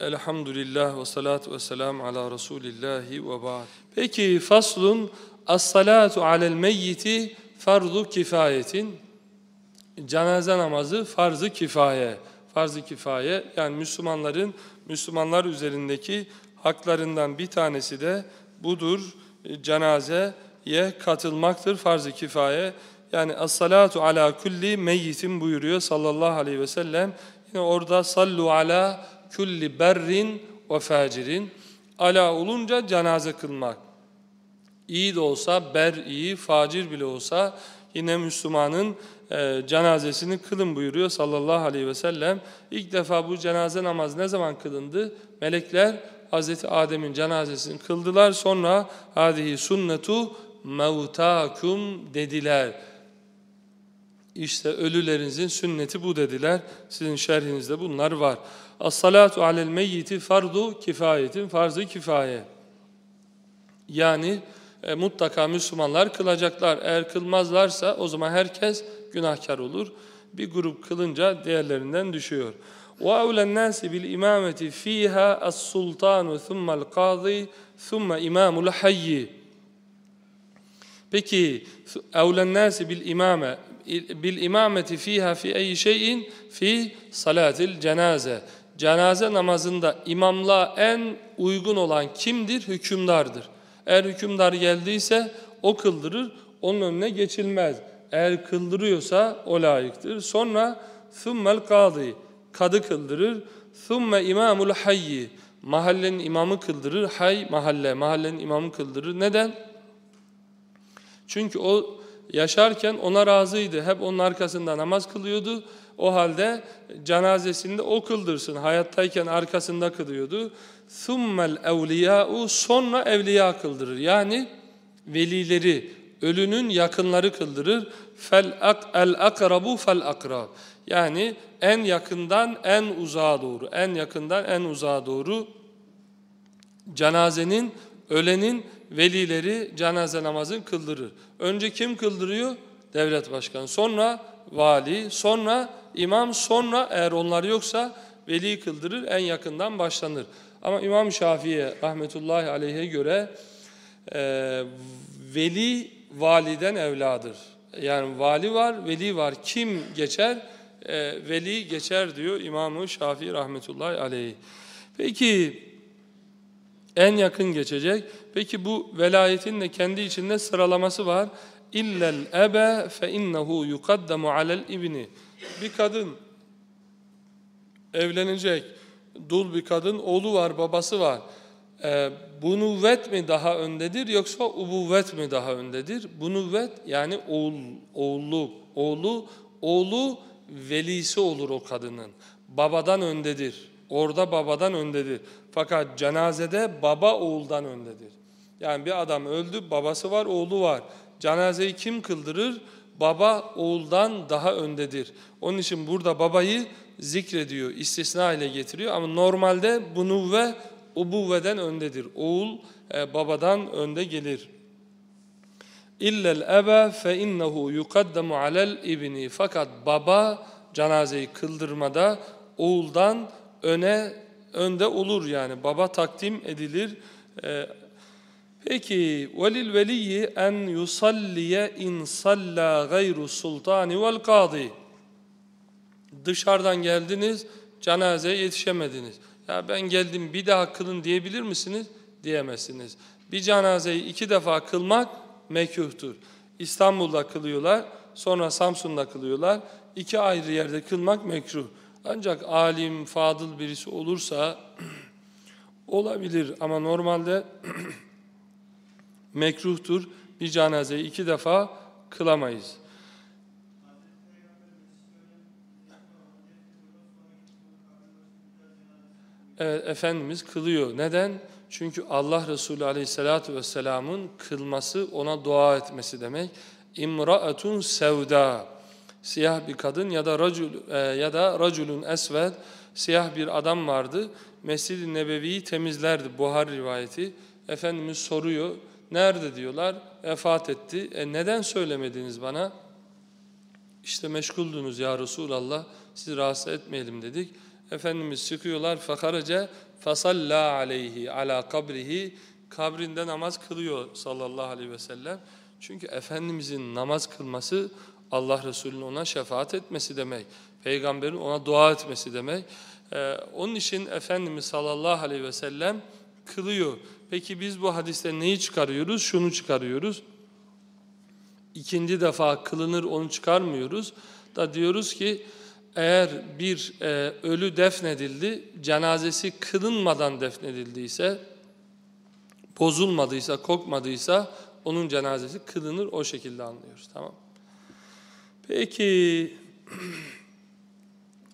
Elhamdülillah ve salatu ve selam ala Resulillahi ve ba'd. Peki faslun as-salatu alel meyyiti farzu kifayetin. Cenaze namazı farz-ı kifaye. Farz-ı kifaye yani Müslümanların Müslümanlar üzerindeki haklarından bir tanesi de budur. Cenazeye katılmaktır farz-ı kifaye. Yani as-salatu ala kulli meyyitin buyuruyor sallallahu aleyhi ve sellem. Yine orada sallu ala kulli berrin ve facirin. Ala olunca cenaze kılmak. İyi de olsa, ber iyi, facir bile olsa yine Müslümanın e, cenazesini kılın buyuruyor sallallahu aleyhi ve sellem. İlk defa bu cenaze namazı ne zaman kılındı? Melekler Hazreti Adem'in cenazesini kıldılar. Sonra hadihi sünnetu mevtakum dediler. İşte ölülerinizin sünneti bu dediler. Sizin şerhinizde bunlar var. As-salatu alel meyyiti fardu kifayetin farzı kifaye. Yani e, mutlaka Müslümanlar kılacaklar. Eğer kılmazlarsa o zaman herkes günahkar olur. Bir grup kılınca diğerlerinden düşüyor. وَاَوْلَى النَّاسِ بِالْاِمَامَةِ ف۪يهَا السُّلْطَانُ ثُمَّ الْقَاضِي ثُمَّ اِمَامُ الْحَيِّ Peki اَوْلَى النَّاسِ بِالْاِمَامَةِ bil imameti fiha fi eyi şeyin fi salatil cenaze. Cenaze namazında imamla en uygun olan kimdir? Hükümdardır. Eğer hükümdar geldiyse o kıldırır, onun önüne geçilmez. Eğer kıldırıyorsa o layıktır. Sonra thummel kadı, kadı kıldırır. Thumme imamul hayyi, mahallenin imamı kıldırır. Hay mahalle, mahallenin imamı kıldırır. Neden? Çünkü o yaşarken ona razıydı. Hep onun arkasında namaz kılıyordu. O halde cenazesinde o kıldırsın. Hayattayken arkasında kılıyordu. ثُمَّ الْاَوْلِيَاءُ Sonra evliya kıldırır. Yani velileri, ölünün yakınları kıldırır. فَالْاَقْرَبُ فَالْاَقْرَبُ Yani en yakından en uzağa doğru, en yakından en uzağa doğru cenazenin, ölenin velileri cenaze namazını kıldırır. Önce kim kıldırıyor? Devlet başkanı. Sonra vali, sonra imam, sonra eğer onlar yoksa veli kıldırır, en yakından başlanır. Ama İmam Şafii'ye rahmetullahi aleyhe göre e, veli validen evladır. Yani vali var, veli var. Kim geçer? E, veli geçer diyor İmam-ı Şafii rahmetullahi aleyhi. Peki en yakın geçecek. Peki bu velayetin de kendi içinde sıralaması var. İllel ebe fe innehu yukaddamu alel ibni. Bir kadın evlenecek, dul bir kadın, oğlu var, babası var. Ee, bunuvvet mi daha öndedir yoksa ubuvvet mi daha öndedir? Bunuvvet yani oğul, oğulluk, oğlu, oğlu velisi olur o kadının. Babadan öndedir. Orada babadan öndedir. Fakat cenazede baba oğuldan öndedir. Yani bir adam öldü, babası var, oğlu var. Cenazeyi kim kıldırır? Baba oğuldan daha öndedir. Onun için burada babayı zikrediyor, istisna ile getiriyor. Ama normalde bunu ve ubuvveden öndedir. Oğul e, babadan önde gelir. İllel ebe fe innehu yukaddamu alel ibni. Fakat baba cenazeyi kıldırmada oğuldan öne önde olur yani. Baba takdim edilir. E, peki velil veliyyi en yusalliye in salla gayru sultani vel kadi. Dışarıdan geldiniz, cenazeye yetişemediniz. Ya ben geldim bir daha kılın diyebilir misiniz? Diyemezsiniz. Bir cenazeyi iki defa kılmak mekruhtur. İstanbul'da kılıyorlar, sonra Samsun'da kılıyorlar. İki ayrı yerde kılmak mekruh. Ancak alim, fadıl birisi olursa olabilir ama normalde mekruhtur. Bir cenazeyi iki defa kılamayız. Evet, Efendimiz kılıyor. Neden? Çünkü Allah Resulü Aleyhisselatü Vesselam'ın kılması ona dua etmesi demek. İmraatun sevda siyah bir kadın ya da racul e, ya da raculun esved siyah bir adam vardı. Mescid-i Nebevi'yi temizlerdi Buhar rivayeti. Efendimiz soruyor. Nerede diyorlar? Vefat etti. E neden söylemediniz bana? İşte meşguldünüz ya Resulallah. Sizi rahatsız etmeyelim dedik. Efendimiz çıkıyorlar fakaraca fasalla aleyhi ala kabrihi kabrinde namaz kılıyor sallallahu aleyhi ve sellem. Çünkü Efendimizin namaz kılması Allah Resulü'nün ona şefaat etmesi demek. Peygamberin ona dua etmesi demek. Ee, onun için Efendimiz sallallahu aleyhi ve sellem kılıyor. Peki biz bu hadiste neyi çıkarıyoruz? Şunu çıkarıyoruz. İkinci defa kılınır onu çıkarmıyoruz. Da diyoruz ki eğer bir e, ölü defnedildi, cenazesi kılınmadan defnedildiyse, bozulmadıysa, kokmadıysa onun cenazesi kılınır o şekilde anlıyoruz. Tamam. Peki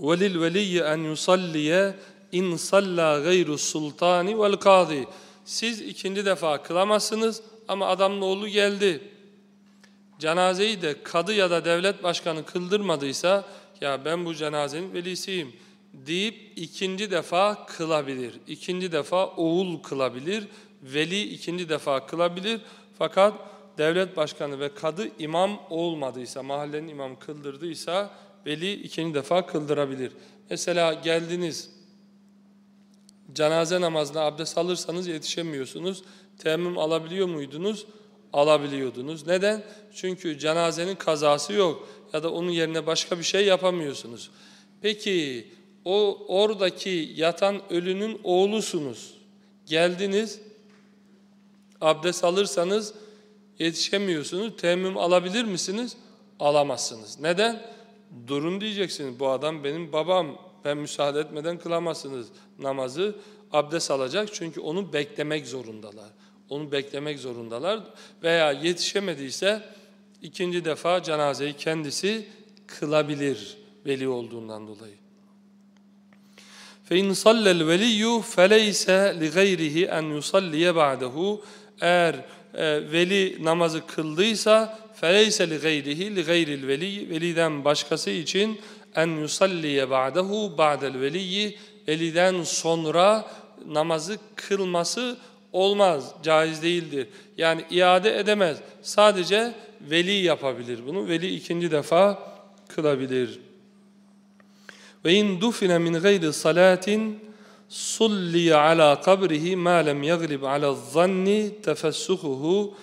velil veliyye en yusalliye in salla gayru sultani vel kadi. Siz ikinci defa kılamazsınız ama adamın oğlu geldi. Cenazeyi de kadı ya da devlet başkanı kıldırmadıysa ya ben bu cenazenin velisiyim deyip ikinci defa kılabilir. İkinci defa oğul kılabilir. Veli ikinci defa kılabilir. Fakat devlet başkanı ve kadı imam olmadıysa, mahallenin imamı kıldırdıysa veli ikinci defa kıldırabilir. Mesela geldiniz, cenaze namazına abdest alırsanız yetişemiyorsunuz. Temmüm alabiliyor muydunuz? Alabiliyordunuz. Neden? Çünkü cenazenin kazası yok ya da onun yerine başka bir şey yapamıyorsunuz. Peki o oradaki yatan ölünün oğlusunuz. Geldiniz, abdest alırsanız yetişemiyorsunuz. Temmüm alabilir misiniz? Alamazsınız. Neden? Durun diyeceksiniz. Bu adam benim babam. Ben müsaade etmeden kılamazsınız namazı. Abdest alacak çünkü onu beklemek zorundalar. Onu beklemek zorundalar. Veya yetişemediyse ikinci defa cenazeyi kendisi kılabilir veli olduğundan dolayı. فَاِنْ صَلَّ الْوَلِيُّ فَلَيْسَ لِغَيْرِهِ اَنْ يُصَلِّيَ بَعْدَهُ Eğer e, e, veli namazı kıldıysa feleyse li gayrihi li gayril veli veliden başkası için en yusalliye ba'dehu ba'del veliyi veliden sonra namazı kılması olmaz, caiz değildir. Yani iade edemez. Sadece veli yapabilir bunu. Veli ikinci defa kılabilir. Ve in dufine min gayri salatin sulli ala kabrihi ma lem yaglib ala zanni tefessuhuhu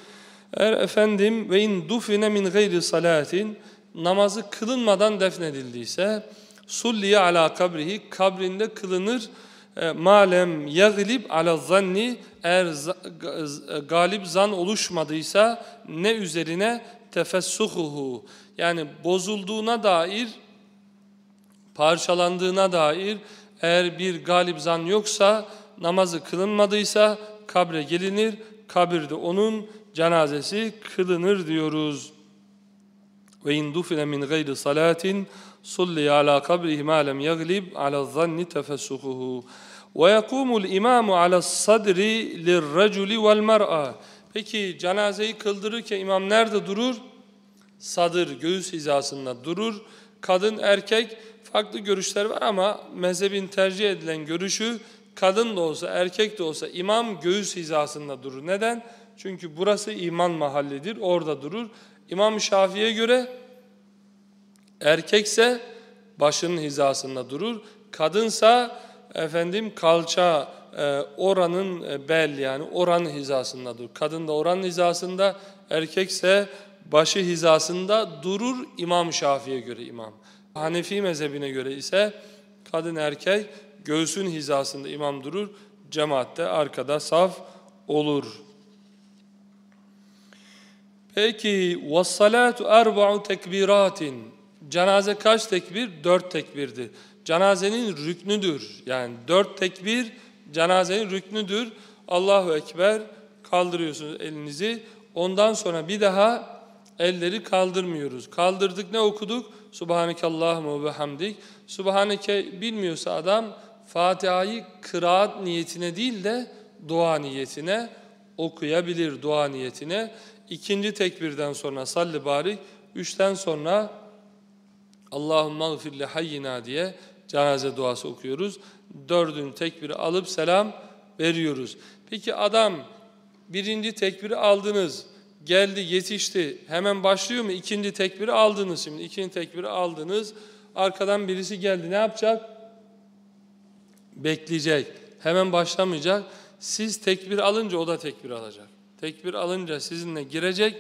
eğer efendim ve in dufine min gayri salatin namazı kılınmadan defnedildiyse sulliye ala kabrihi kabrinde kılınır. E, malem yaglib ala zanni eğer galip zan oluşmadıysa ne üzerine? Tefessuhuhu yani bozulduğuna dair parçalandığına dair eğer bir galip zan yoksa namazı kılınmadıysa kabre gelinir kabirde onun cenazesi kılınır diyoruz. Ve in dufine min gayri salatin sulli ala kabrihi ma lem yaglib ala zanni tefessuhuhu. Ve yakumul imamu ala sadri lirraculi vel mer'a. Peki cenazeyi kıldırırken imam nerede durur? Sadır, göğüs hizasında durur. Kadın, erkek farklı görüşler var ama mezhebin tercih edilen görüşü kadın da olsa, erkek de olsa imam göğüs hizasında durur. Neden? Çünkü burası iman mahallidir, orada durur. İmam Şafii'ye göre erkekse başının hizasında durur. Kadınsa efendim kalça e, oranın e, bel yani oranın hizasında durur. Kadın da oranın hizasında, erkekse başı hizasında durur İmam Şafii'ye göre imam. Hanefi mezhebine göre ise kadın erkek göğsün hizasında imam durur, cemaatte arkada saf olur. Peki vassalatu erba'u tekbiratin. Cenaze kaç tekbir? Dört tekbirdir. Cenazenin rüknüdür. Yani dört tekbir cenazenin rüknüdür. Allahu Ekber kaldırıyorsunuz elinizi. Ondan sonra bir daha elleri kaldırmıyoruz. Kaldırdık ne okuduk? Subhaneke Allahümme ve hamdik. Subhaneke bilmiyorsa adam Fatiha'yı kıraat niyetine değil de dua niyetine okuyabilir dua niyetine. İkinci tekbirden sonra salli barik, üçten sonra Allahümme gfirli hayyina diye cenaze duası okuyoruz. Dördüncü tekbiri alıp selam veriyoruz. Peki adam birinci tekbiri aldınız, geldi yetişti, hemen başlıyor mu? İkinci tekbiri aldınız şimdi, ikinci tekbiri aldınız, arkadan birisi geldi ne yapacak? bekleyecek. Hemen başlamayacak. Siz tekbir alınca o da tekbir alacak. Tekbir alınca sizinle girecek.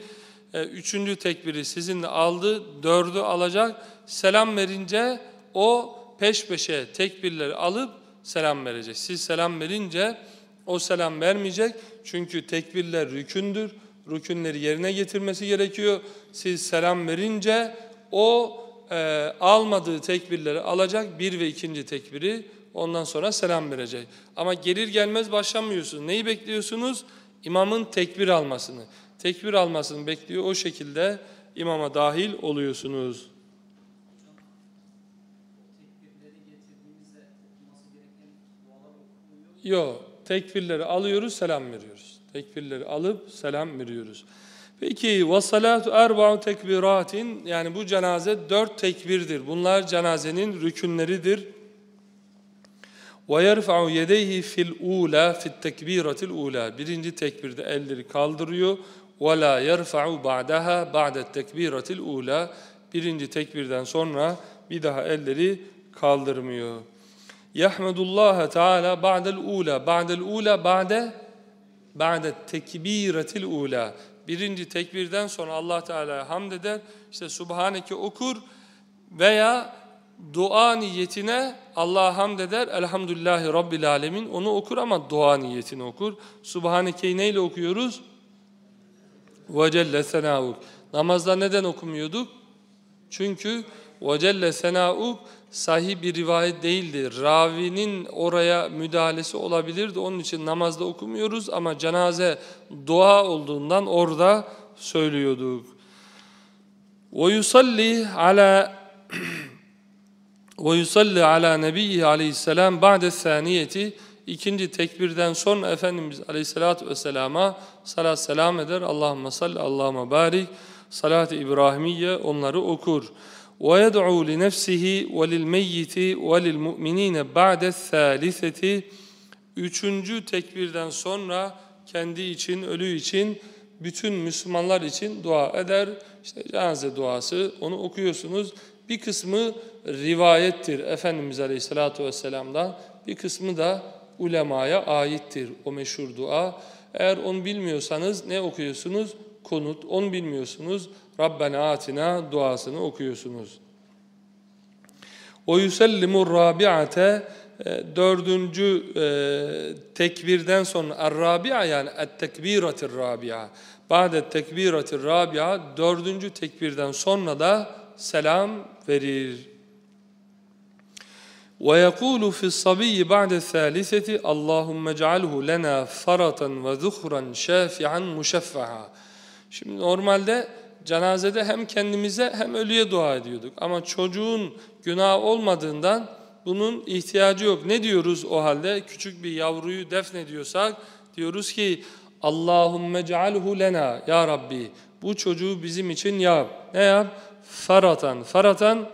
E, üçüncü tekbiri sizinle aldı. Dördü alacak. Selam verince o peş peşe tekbirleri alıp selam verecek. Siz selam verince o selam vermeyecek. Çünkü tekbirler rükündür. Rükünleri yerine getirmesi gerekiyor. Siz selam verince o e, almadığı tekbirleri alacak. Bir ve ikinci tekbiri ondan sonra selam verecek. Ama gelir gelmez başlamıyorsunuz. Neyi bekliyorsunuz? İmamın tekbir almasını. Tekbir almasını bekliyor. O şekilde imama dahil oluyorsunuz. Yok. Tekbirleri alıyoruz, selam veriyoruz. Tekbirleri alıp selam veriyoruz. Peki ve salatu erba'u tekbiratin yani bu cenaze dört tekbirdir. Bunlar cenazenin rükünleridir. Ve yerfa'u yedeyhi fil ula fit tekbiratil ula. Birinci tekbirde elleri kaldırıyor. Ve la yerfa'u ba'daha ba'de tekbiratil ula. Birinci tekbirden sonra bir daha elleri kaldırmıyor. Yahmedullah Teala ba'del ula. Ba'del ula ba'de ba'de tekbiratil ula. Birinci tekbirden sonra Allah Teala'ya hamd eder. İşte Subhaneke okur veya dua niyetine Allah'a hamd eder. Elhamdülillahi Rabbil Alemin. Onu okur ama dua niyetini okur. Subhaneke'yi neyle okuyoruz? Ve Celle Senâuk. Namazda neden okumuyorduk? Çünkü Ve Celle Senâuk sahih bir rivayet değildi. Ravinin oraya müdahalesi olabilirdi. Onun için namazda okumuyoruz ama cenaze dua olduğundan orada söylüyorduk. Ala ve yusalli ala nebiyyi aleyhisselam ba'de saniyeti ikinci tekbirden sonra Efendimiz aleyhissalatü vesselama salat selam eder. Allahümme salli, Allahümme barik. Salat-ı İbrahimiye onları okur. ويدعو لنفسه وللميت وللمؤمنين بعد الثالثة Üçüncü tekbirden sonra kendi için, ölü için, bütün Müslümanlar için dua eder. İşte cenaze duası, onu okuyorsunuz. Bir kısmı rivayettir Efendimiz Aleyhisselatü Vesselam'dan, bir kısmı da ulemaya aittir o meşhur dua. Eğer onu bilmiyorsanız ne okuyorsunuz? Konut. Onu bilmiyorsunuz. Rabbena atina duasını okuyorsunuz. O yusellimur rabi'ate e, dördüncü e, tekbirden sonra er-rabi'a yani et-tekbiratir rabi'a ba'de tekbiratir rabi'a dördüncü tekbirden sonra da selam verir. ويقول في الصبي بعد الثالثة اللهم اجعله لنا فرطا وذخرا شافعا مشفعا Şimdi normalde cenazede hem kendimize hem ölüye dua ediyorduk. Ama çocuğun günah olmadığından bunun ihtiyacı yok. Ne diyoruz o halde? Küçük bir yavruyu defnediyorsak diyoruz ki Allahümme cealhu lena ya Rabbi bu çocuğu bizim için yap. Ne yap? Faratan. Faratan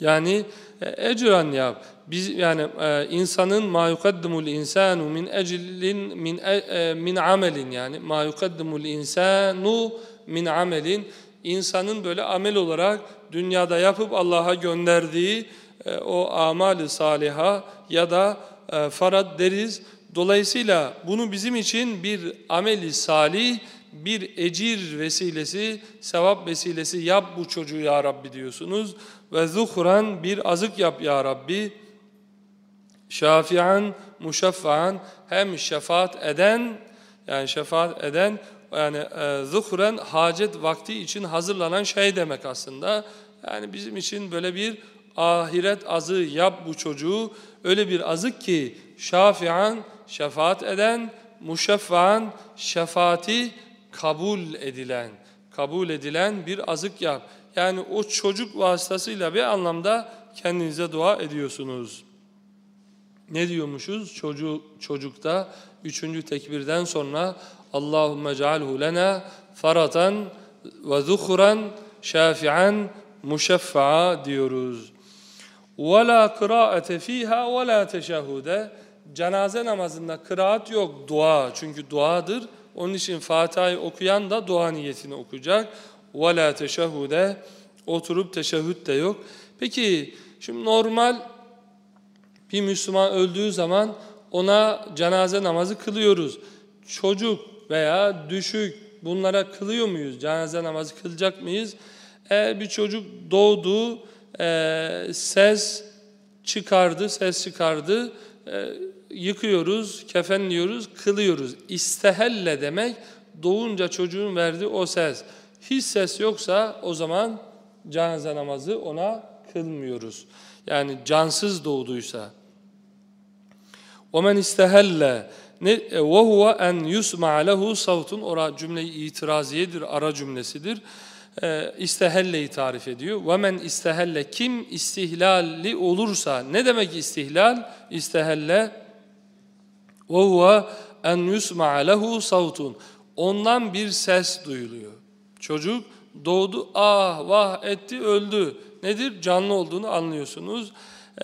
yani e, ecran yap. Biz yani e, insanın ma yukaddimul insanu min eclin min e, e, min amelin yani ma yukaddimul insanu min amelin insanın böyle amel olarak dünyada yapıp Allah'a gönderdiği e, o amali saliha ya da e, farad deriz. Dolayısıyla bunu bizim için bir ameli salih, bir ecir vesilesi, sevap vesilesi yap bu çocuğu ya Rabbi diyorsunuz. Ve zuhran bir azık yap ya Rabbi. Şafian, muşaffaan hem şefaat eden yani şefaat eden yani e, zuhren hacet vakti için hazırlanan şey demek aslında. Yani bizim için böyle bir ahiret azı yap bu çocuğu. Öyle bir azık ki şafian şefaat eden, muşeffan şefaati kabul edilen, kabul edilen bir azık yap. Yani o çocuk vasıtasıyla bir anlamda kendinize dua ediyorsunuz ne diyormuşuz? Çocuğu, çocukta üçüncü tekbirden sonra Allahümme cealhu lena faratan ve zuhran şafi'an muşeffa'a diyoruz. Ve la kıraate fiha ve la teşehhude. Cenaze namazında kıraat yok, dua. Çünkü duadır. Onun için Fatiha'yı okuyan da dua niyetini okuyacak. Ve la teşehhude. Oturup teşehhüt de yok. Peki, şimdi normal bir Müslüman öldüğü zaman ona cenaze namazı kılıyoruz. Çocuk veya düşük bunlara kılıyor muyuz? Cenaze namazı kılacak mıyız? Eğer bir çocuk doğdu, e, ses çıkardı, ses çıkardı, e, yıkıyoruz, kefenliyoruz, kılıyoruz. İstehelle demek doğunca çocuğun verdiği o ses. Hiç ses yoksa o zaman cenaze namazı ona kılmıyoruz Yani cansız doğduysa. وَمَنْ اِسْتَهَلَّ وَهُوَ اَنْ يُسْمَعَ لَهُ savtun Ora cümle-i itiraziyedir, ara cümlesidir. E, istehelle'yi tarif ediyor. وَمَنْ istehelle Kim istihlalli olursa, ne demek istihlal? İstehelle وَهُوَ اَنْ يُسْمَعَ لَهُ savtun Ondan bir ses duyuluyor. Çocuk doğdu, ah vah etti, öldü. Nedir? Canlı olduğunu anlıyorsunuz.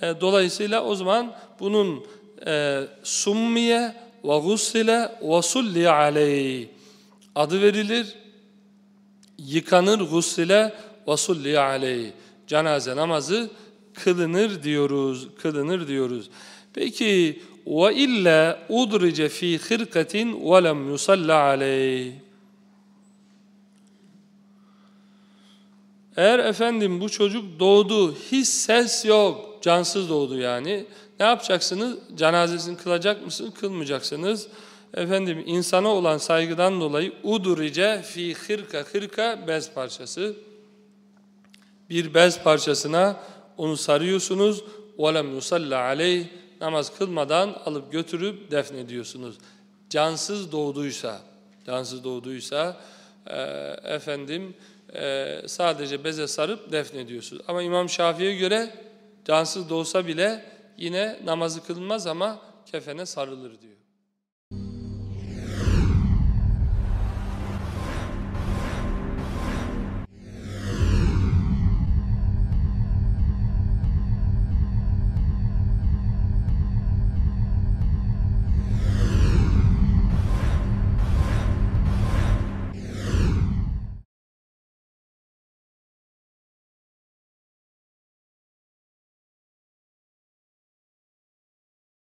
E, dolayısıyla o zaman bunun e, summiye ve gussile ve sulli aleyh adı verilir, yıkanır gussile ve sulli aleyh cenaze namazı kılınır diyoruz, kılınır diyoruz. Peki ve illa udrice fi hırkatin ve lem yusalla aleyh Eğer efendim bu çocuk doğdu, hiç ses yok, cansız doğdu yani. Ne yapacaksınız? Cenazesini kılacak mısınız? Kılmayacaksınız. Efendim insana olan saygıdan dolayı udurice fi hırka hırka bez parçası. Bir bez parçasına onu sarıyorsunuz. وَلَمْ يُسَلَّ عَلَيْهِ Namaz kılmadan alıp götürüp defnediyorsunuz. Cansız doğduysa, cansız doğduysa e, efendim e, sadece beze sarıp defnediyorsunuz. Ama İmam Şafii'ye göre cansız doğsa bile yine namazı kılmaz ama kefene sarılır diyor.